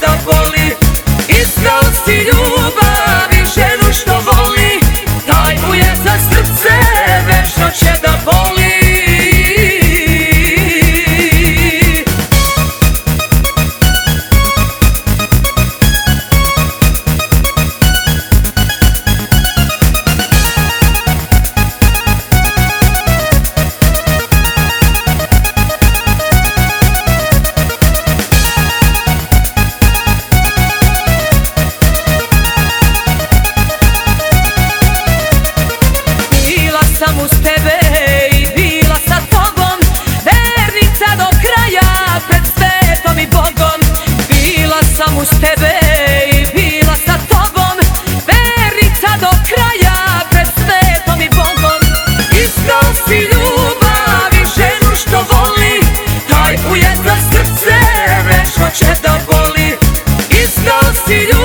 estão com She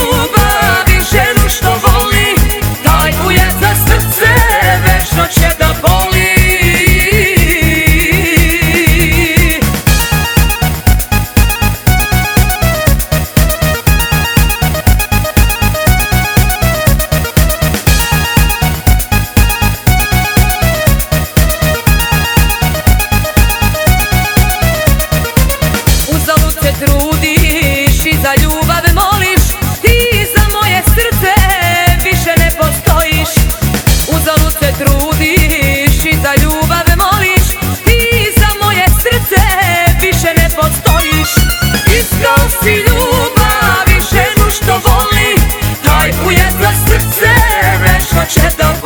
przed tobą